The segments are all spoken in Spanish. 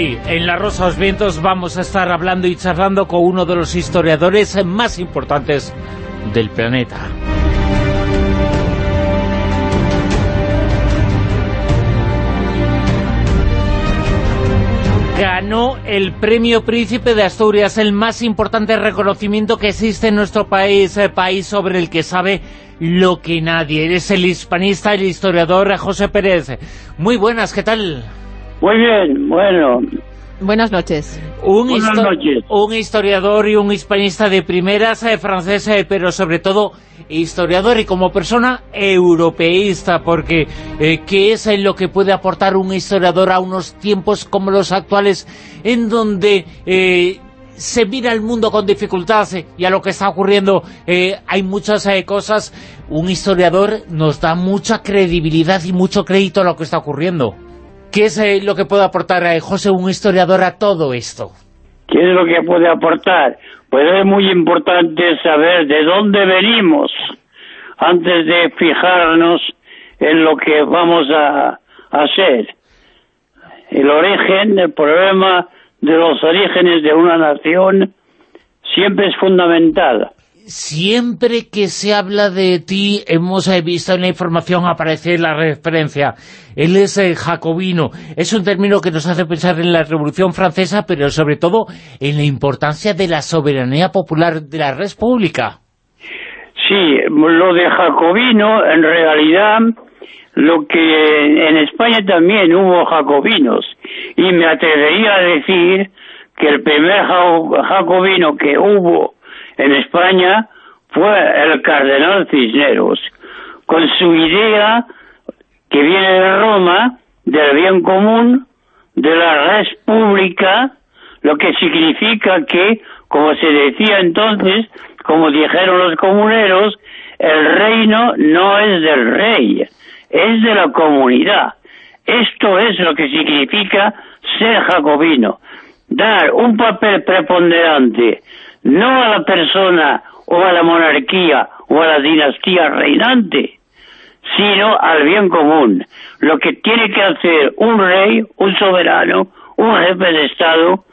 En La Rosa los Vientos, vamos a estar hablando y charlando con uno de los historiadores más importantes del planeta. ganó el Premio Príncipe de Asturias, el más importante reconocimiento que existe en nuestro país, el eh, país sobre el que sabe lo que nadie. Eres el hispanista, el historiador José Pérez. Muy buenas, ¿qué tal? Muy bien, bueno. Buenas noches. Un, un historiador y un hispanista de primeras, eh, francés, eh, pero sobre todo historiador y como persona europeísta, porque eh, ¿qué es lo que puede aportar un historiador a unos tiempos como los actuales, en donde se mira el mundo con dificultad y a lo que está ocurriendo hay muchas cosas, un historiador nos da mucha credibilidad y mucho crédito a lo que está ocurriendo. ¿Qué es eh, lo que puede aportar eh, José, un historiador, a todo esto? ¿Qué es lo que puede aportar? Pues es muy importante saber de dónde venimos antes de fijarnos en lo que vamos a hacer. El origen, el problema de los orígenes de una nación siempre es fundamental siempre que se habla de ti hemos eh, visto en la información aparecer la referencia. Él es eh, jacobino. Es un término que nos hace pensar en la Revolución Francesa, pero sobre todo en la importancia de la soberanía popular de la República. Sí, lo de jacobino, en realidad, lo que en España también hubo jacobinos. Y me atrevería a decir que el primer jacobino que hubo en España fue el cardenal Cisneros, con su idea que viene de Roma, del bien común, de la república, lo que significa que, como se decía entonces, como dijeron los comuneros, el reino no es del rey, es de la comunidad. Esto es lo que significa ser jacobino, dar un papel preponderante no a la persona o a la monarquía o a la dinastía reinante, sino al bien común. Lo que tiene que hacer un rey, un soberano, un jefe de Estado,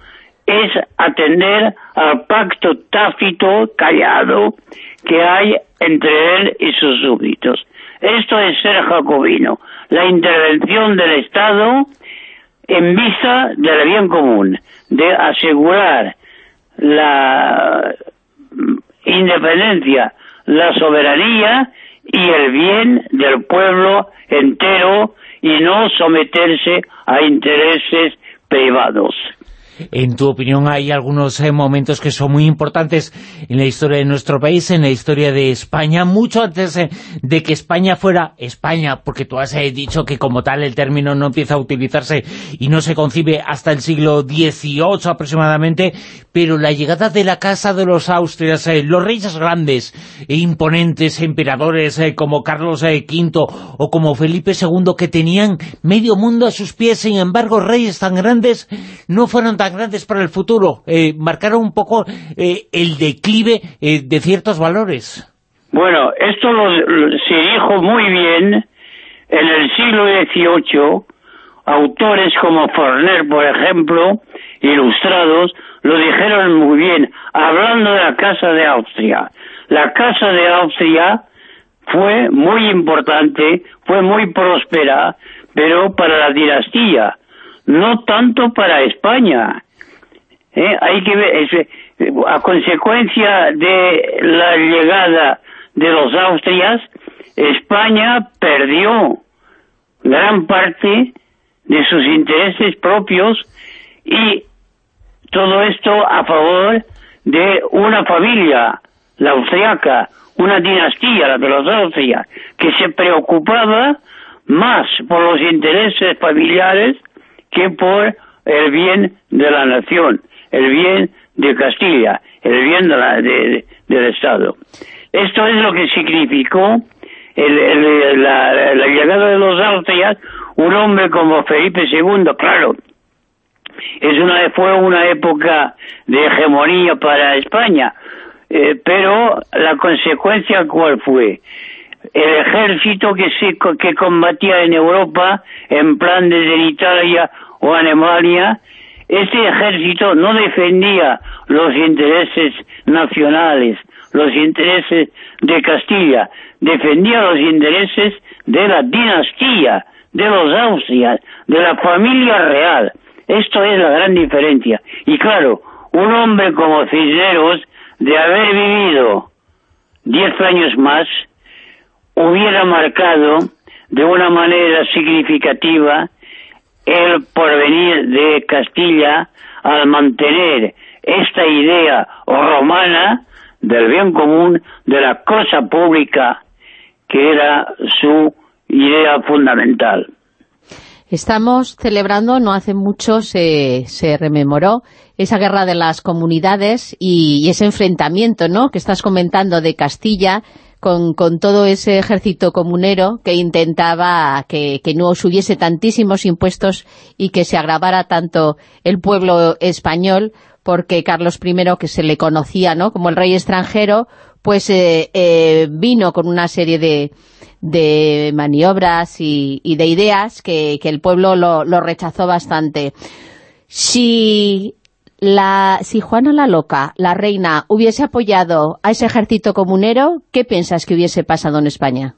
es atender al pacto tácito, callado, que hay entre él y sus súbditos. Esto es ser jacobino, la intervención del Estado en vista del bien común, de asegurar la independencia, la soberanía y el bien del pueblo entero y no someterse a intereses privados. En tu opinión, hay algunos eh, momentos que son muy importantes en la historia de nuestro país, en la historia de España, mucho antes eh, de que España fuera España, porque tú has eh, dicho que como tal el término no empieza a utilizarse y no se concibe hasta el siglo XVIII aproximadamente, pero la llegada de la Casa de los Austrias, los reyes grandes e imponentes emperadores como Carlos V o como Felipe II, que tenían medio mundo a sus pies, sin embargo, reyes tan grandes no fueron tan grandes para el futuro, eh, marcaron un poco eh, el declive eh, de ciertos valores. Bueno, esto se dijo muy bien en el siglo XVIII, autores como Forner, por ejemplo, ilustrados, lo dijeron muy bien, hablando de la Casa de Austria. La Casa de Austria fue muy importante, fue muy próspera, pero para la dinastía, no tanto para España. ¿Eh? Hay que ver, a consecuencia de la llegada de los Austrias, España perdió gran parte de sus intereses propios y todo esto a favor de una familia, la austriaca, una dinastía, la de los Austrias, que se preocupaba más por los intereses familiares que por el bien de la nación, el bien de Castilla, el bien del Estado. Esto es lo que significó la, llegada de los Austrias, un hombre como Felipe II, claro, es una, fue una época de hegemonía para España, eh, pero la consecuencia cuál fue? El ejército que, se, que combatía en Europa, en plan desde Italia o Alemania, Este ejército no defendía los intereses nacionales, los intereses de Castilla, defendía los intereses de la dinastía, de los Austrias, de la familia real. Esto es la gran diferencia. Y claro, un hombre como Cisneros, de haber vivido diez años más, hubiera marcado de una manera significativa el porvenir de Castilla al mantener esta idea romana del bien común, de la cosa pública, que era su idea fundamental. Estamos celebrando, no hace mucho se, se rememoró esa guerra de las comunidades y, ese enfrentamiento ¿no? que estás comentando de Castilla con, todo ese ejército comunero que intentaba que, no subiese tantísimos impuestos y que se agravara tanto el pueblo español, porque Carlos I, que se le conocía ¿no? como el rey extranjero, pues eh, eh, vino con una serie de, maniobras y, de ideas que, el pueblo lo, rechazó bastante. Si, la, si Juana la Loca, la reina, hubiese apoyado a ese ejército comunero, ¿qué piensas que hubiese pasado en España?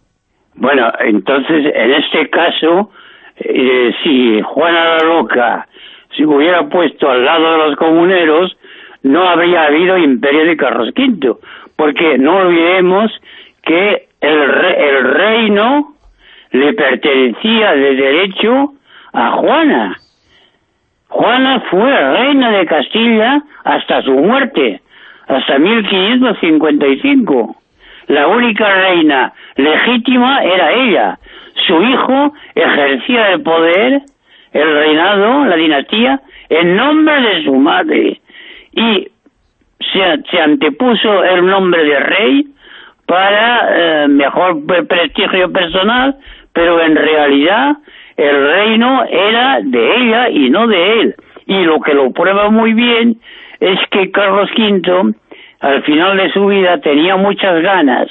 Bueno, entonces, en este caso, eh, si Juana la Loca se hubiera puesto al lado de los comuneros, no habría habido imperio de Carlos V, porque no olvidemos que el, reino le pertenecía de derecho a Juana. Juana fue reina de Castilla hasta su muerte, hasta 1555. La única reina legítima era ella. Su hijo ejercía el poder, el reinado, la dinastía, en nombre de su madre. Y se antepuso el nombre de rey para eh, mejor prestigio personal, pero en realidad el reino era de ella y no de él. Y lo que lo prueba muy bien es que Carlos V, al final de su vida, tenía muchas ganas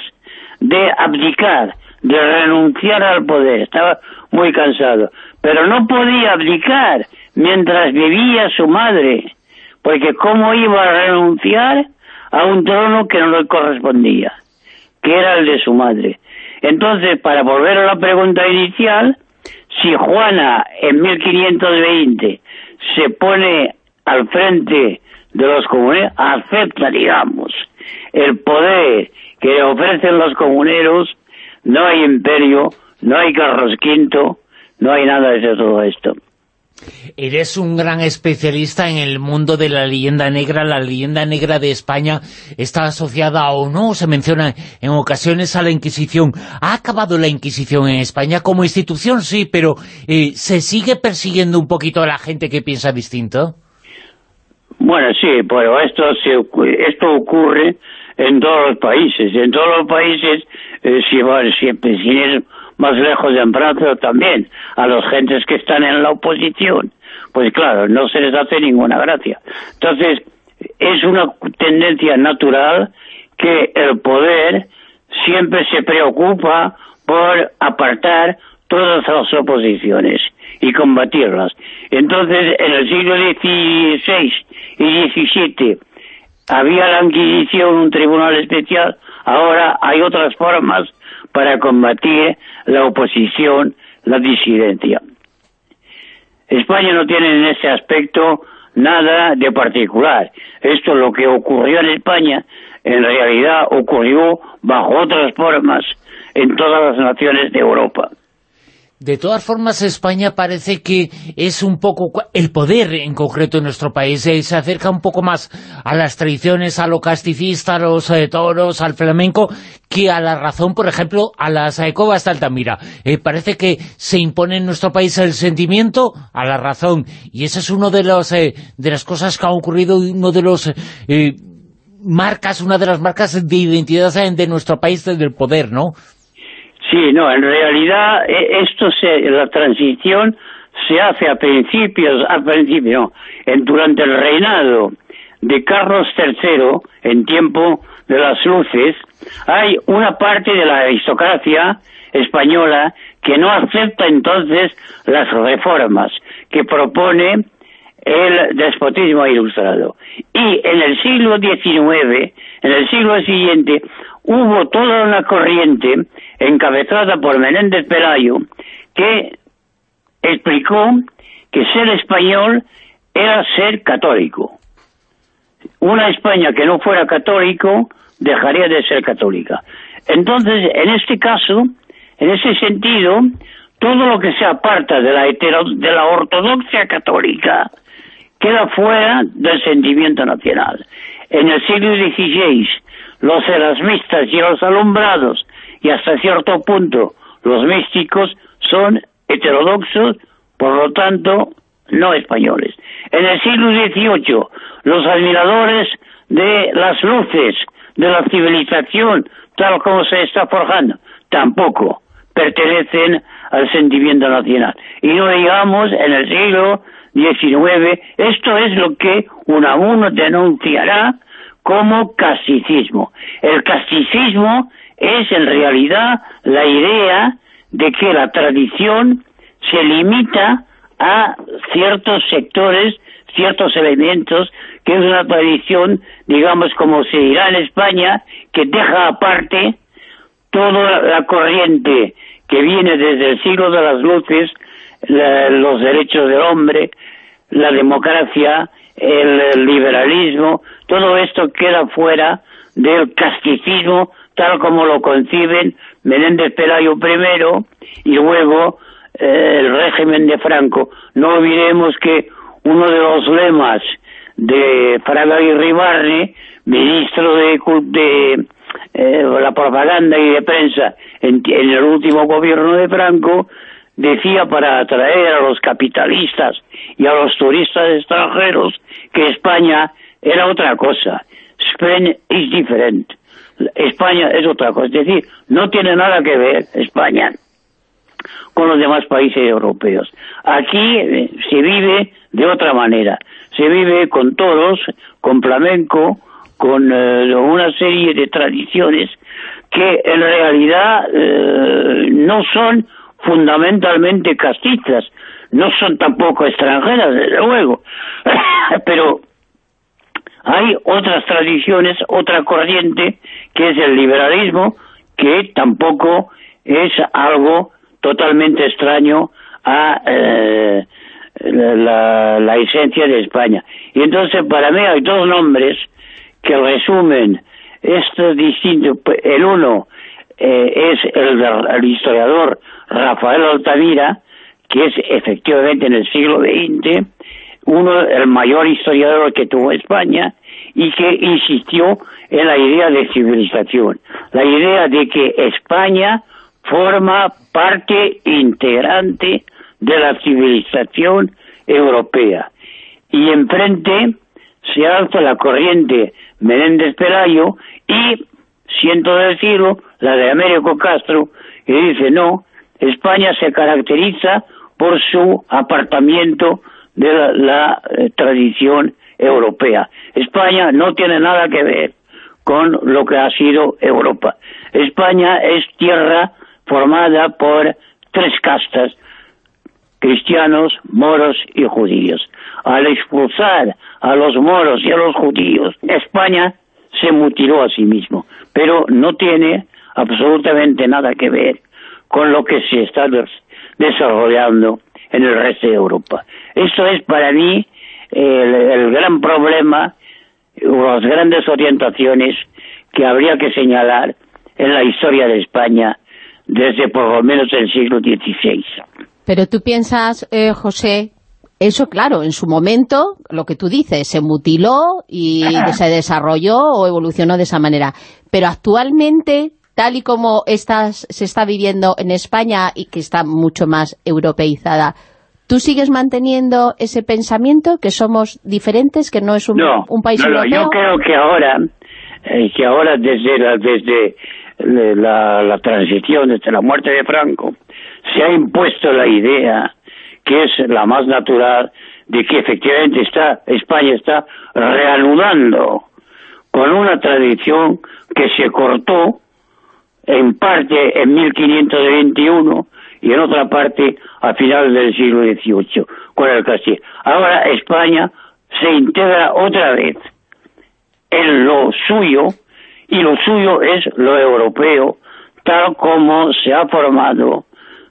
de abdicar, de renunciar al poder, estaba muy cansado, pero no podía abdicar mientras vivía su madre, porque ¿cómo iba a renunciar a un trono que no le correspondía? que era el de su madre. Entonces, para volver a la pregunta inicial, si Juana en 1520 se pone al frente de los comuneros, acepta, digamos, el poder que le ofrecen los comuneros, no hay imperio, no hay Carlos V, no hay nada de todo esto. Eres un gran especialista en el mundo de la leyenda negra. La leyenda negra de España está asociada o no, se menciona en ocasiones a la Inquisición. ¿Ha acabado la Inquisición en España como institución? Sí, pero eh, ¿se sigue persiguiendo un poquito a la gente que piensa distinto? Bueno, sí, pero esto, esto ocurre en todos los países. En todos los países, eh, si es más lejos de Francia también, a los gentes que están en la oposición, pues claro, no se les hace ninguna gracia. Entonces, es una tendencia natural que el poder siempre se preocupa por apartar todas las oposiciones y combatirlas. Entonces, en el siglo XVI y XVII había la Inquisición, un tribunal especial, ahora hay otras formas para combatir la oposición, la disidencia. España no tiene en ese aspecto nada de particular. Esto lo que ocurrió en España, en realidad ocurrió bajo otras formas en todas las naciones de Europa. De todas formas, España parece que es un poco... El poder, en concreto, en nuestro país, eh, se acerca un poco más a las tradiciones, a lo casticista, a los eh, toros, al flamenco, que a la razón, por ejemplo, a las covas de Altamira. Eh, parece que se impone en nuestro país el sentimiento a la razón. Y esa es una de, los, de las cosas que ha ocurrido, uno de los marcas, una de las marcas de identidad de nuestro país, del poder, ¿no?, Sí, no, en realidad e, esto se, la transición se hace a principios, a principio, en, durante el reinado de Carlos III, en tiempo de las luces, hay una parte de la aristocracia española que no acepta entonces las reformas que propone el despotismo ilustrado. Y en el siglo XIX, en el siglo siguiente, hubo toda una corriente encabezada por Menéndez Pelayo que explicó que ser español era ser católico. Una España que no fuera católico dejaría de ser católica. Entonces, en este caso, en ese sentido, todo lo que se aparta de la, de la ortodoxia católica queda fuera del sentimiento nacional. En el siglo XVI, los erasmistas y los alumbrados, y hasta cierto punto los místicos, son heterodoxos, por lo tanto, no españoles. En el siglo XVIII, los admiradores de las luces de la civilización, tal como se está forjando, tampoco pertenecen al sentimiento nacional. Y no digamos en el siglo XIX, esto es lo que Unamuno denunciará como casticismo. El casticismo es en realidad la idea de que la tradición se limita a ciertos sectores, ciertos elementos, que es una tradición, digamos, como se dirá en España, que deja aparte toda la corriente que viene desde el siglo de las luces, los derechos del hombre, la democracia, el liberalismo, todo esto queda fuera del casticismo tal como lo conciben Menéndez Pelayo primero y luego eh, el régimen de Franco. No olvidemos que uno de los lemas de Fraga y Ribarne, ministro de, eh, la propaganda y de prensa en, el último gobierno de Franco, decía para atraer a los capitalistas y a los turistas extranjeros que España era otra cosa. Spain is different. España es otra cosa. Es decir, no tiene nada que ver España con los demás países europeos. Aquí eh, se vive de otra manera. Se vive con toros, con flamenco, con eh, una serie de tradiciones que en realidad eh, no son fundamentalmente castistas, no son tampoco extranjeras, desde luego, pero hay otras tradiciones, otra corriente, que es el liberalismo, que tampoco es algo totalmente extraño a eh, la, esencia de España. Y entonces para mí hay dos nombres que resumen esto distinto. El uno eh, es el, el, historiador Rafael Altamira, que es efectivamente en el siglo XX uno el mayor historiador que tuvo España y que insistió en la idea de civilización, la idea de que España forma parte integrante de la civilización europea. Y enfrente se alza la corriente Menéndez Pelayo y, siento decirlo, la de Américo Castro, que dice no, España se caracteriza por su apartamiento de la, eh, tradición europea. España no tiene nada que ver con lo que ha sido Europa. España es tierra formada por tres castas, cristianos, moros y judíos. Al expulsar a los moros y a los judíos, España se mutiló a sí mismo, pero no tiene absolutamente nada que ver con lo que se está desarrollando en el resto de Europa. Esto es para mí el, gran problema las grandes orientaciones que habría que señalar en la historia de España desde por lo menos el siglo XVI. Pero tú piensas, eh, José, eso claro, en su momento, lo que tú dices, se mutiló y se desarrolló o evolucionó de esa manera. Pero actualmente, tal y como estás, se está viviendo en España y que está mucho más europeizada, ¿tú sigues manteniendo ese pensamiento que somos diferentes, que no es un, un país no, europeo? yo creo que ahora, eh, que ahora desde la, desde la, la transición, desde la muerte de Franco, se ha impuesto la idea, que es la más natural, de que efectivamente está España está reanudando con una tradición que se cortó en parte en 1521 y en otra parte a finales del siglo XVIII, con el Castilla. Ahora España se integra otra vez en lo suyo y lo suyo es lo europeo, tal como se ha formado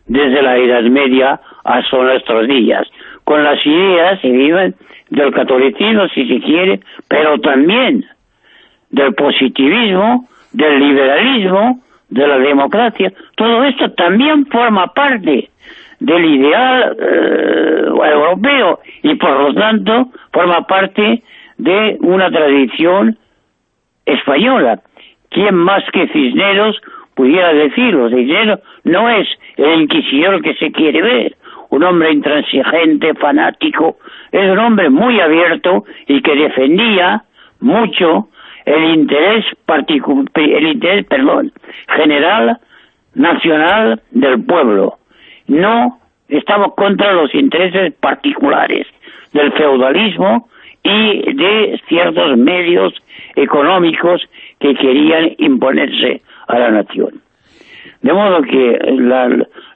desde la Edad Media hasta nuestros días, con las ideas y viven del catolicismo, si se quiere, pero también del positivismo, del liberalismo, de la democracia. Todo esto también forma parte del ideal eh, europeo y por lo tanto forma parte de una tradición española. ¿Quién más que Cisneros pudiera decirlo? Cisneros no es el inquisidor que se quiere ver, un hombre intransigente, fanático, es un hombre muy abierto y que defendía mucho el interés el interés, perdón, general nacional del pueblo. No estamos contra los intereses particulares del feudalismo y de ciertos medios económicos que querían imponerse a la nación. De modo que la,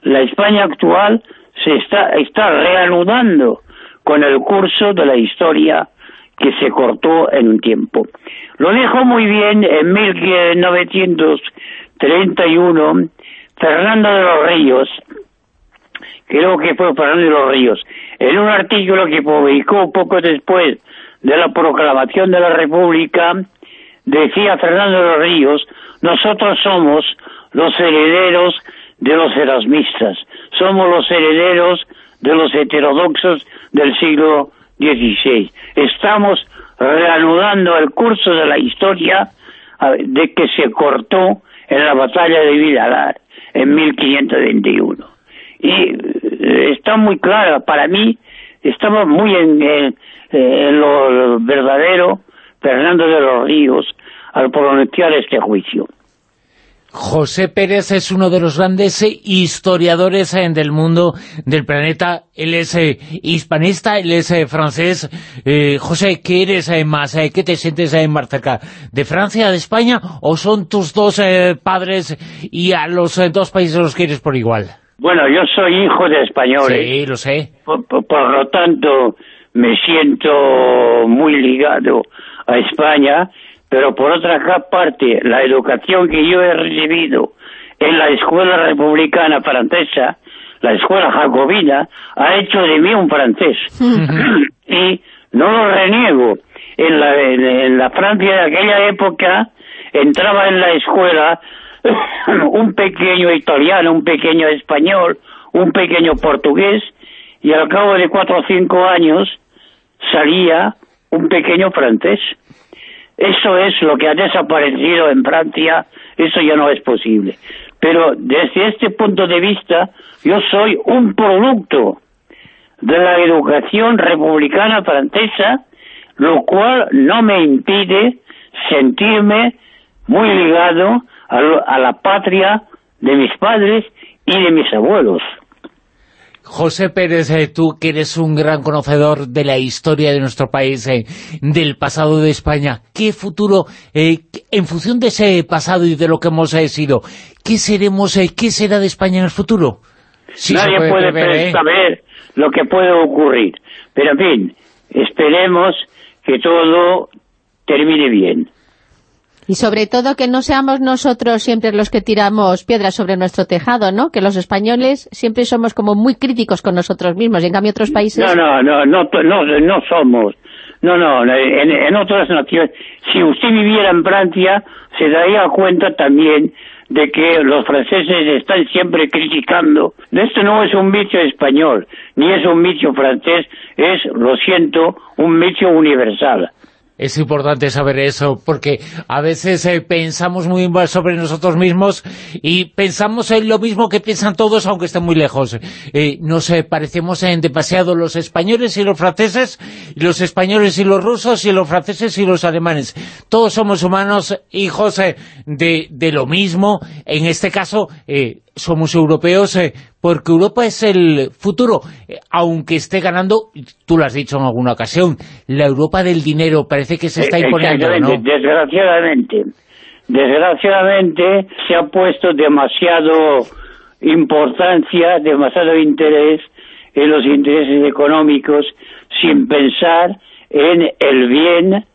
la España actual se está, está reanudando con el curso de la historia que se cortó en un tiempo. Lo dijo muy bien en 1931 Fernando de los Ríos, creo que fue Fernando de los Ríos, en un artículo que publicó poco después de la proclamación de la República, decía Fernando de los Ríos, nosotros somos los herederos de los erasmistas, somos los herederos de los heterodoxos del siglo XVI. Estamos reanudando el curso de la historia de que se cortó en la batalla de Vidalar en 1521. Y eh, está muy clara, para mí, estamos muy en, en lo verdadero Fernando de los Ríos al pronunciar este juicio. José Pérez es uno de los grandes eh, historiadores eh, del mundo, del planeta. Él es eh, hispanista, él es francés. José, ¿qué eres más? ¿Qué te sientes más cerca? ¿De Francia, de España? ¿O son tus dos padres y a los dos países los quieres por igual? Bueno, yo soy hijo de españoles. Sí, lo sé. por lo tanto, me siento muy ligado a España pero por otra parte, la educación que yo he recibido en la escuela republicana francesa, la escuela jacobina, ha hecho de mí un francés. y no lo reniego. En la, en la Francia de aquella época entraba en la escuela un pequeño italiano, un pequeño español, un pequeño portugués, y al cabo de cuatro o cinco años salía un pequeño francés. Eso es lo que ha desaparecido en Francia, eso ya no es posible. Pero desde este punto de vista, yo soy un producto de la educación republicana francesa, lo cual no me impide sentirme muy ligado a, la patria de mis padres y de mis abuelos. José Pérez, eh, tú que eres un gran conocedor de la historia de nuestro país, eh, del pasado de España, ¿qué futuro, eh, en función de ese pasado y de lo que hemos sido, qué seremos, qué será de España en el futuro? Nadie puede, saber lo que puede ocurrir, pero en fin, esperemos que todo termine bien. Y sobre todo que no seamos nosotros siempre los que tiramos piedras sobre nuestro tejado, ¿no? Que los españoles siempre somos como muy críticos con nosotros mismos, y en cambio otros países... No, no, no, no, no, no somos. No, no, en, otras naciones, si usted viviera en Francia, se daría cuenta también de que los franceses están siempre criticando. Esto no es un vicio español, ni es un vicio francés, es, lo siento, un vicio universal. Es importante saber eso, porque a veces eh, pensamos muy mal sobre nosotros mismos y pensamos en lo mismo que piensan todos, aunque estén muy lejos. Eh, nos parecemos en demasiado los españoles y los franceses, los españoles y los rusos, y los franceses y los alemanes. Todos somos humanos, hijos eh, de, de, lo mismo. En este caso, somos europeos eh, porque Europa es el futuro, eh, aunque esté ganando, tú lo has dicho en alguna ocasión, la Europa del dinero parece que se está imponiendo, ¿no? Desgraciadamente, desgraciadamente se ha puesto demasiado importancia, demasiado interés en los intereses económicos sin pensar en el bien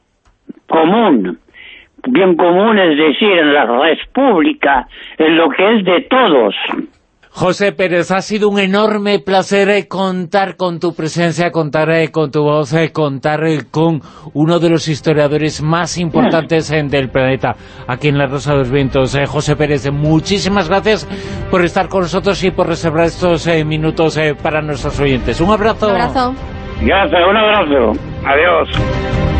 común. Bien común es decir, en la república, en lo que es de todos. José Pérez, ha sido un enorme placer eh, contar con tu presencia, contar eh, con tu voz, eh, contar con uno de los historiadores más importantes del planeta aquí en La Rosa de los Vientos. José Pérez, muchísimas gracias por estar con nosotros y por reservar estos minutos para nuestros oyentes. Un abrazo. Un abrazo. Gracias, un abrazo. Adiós.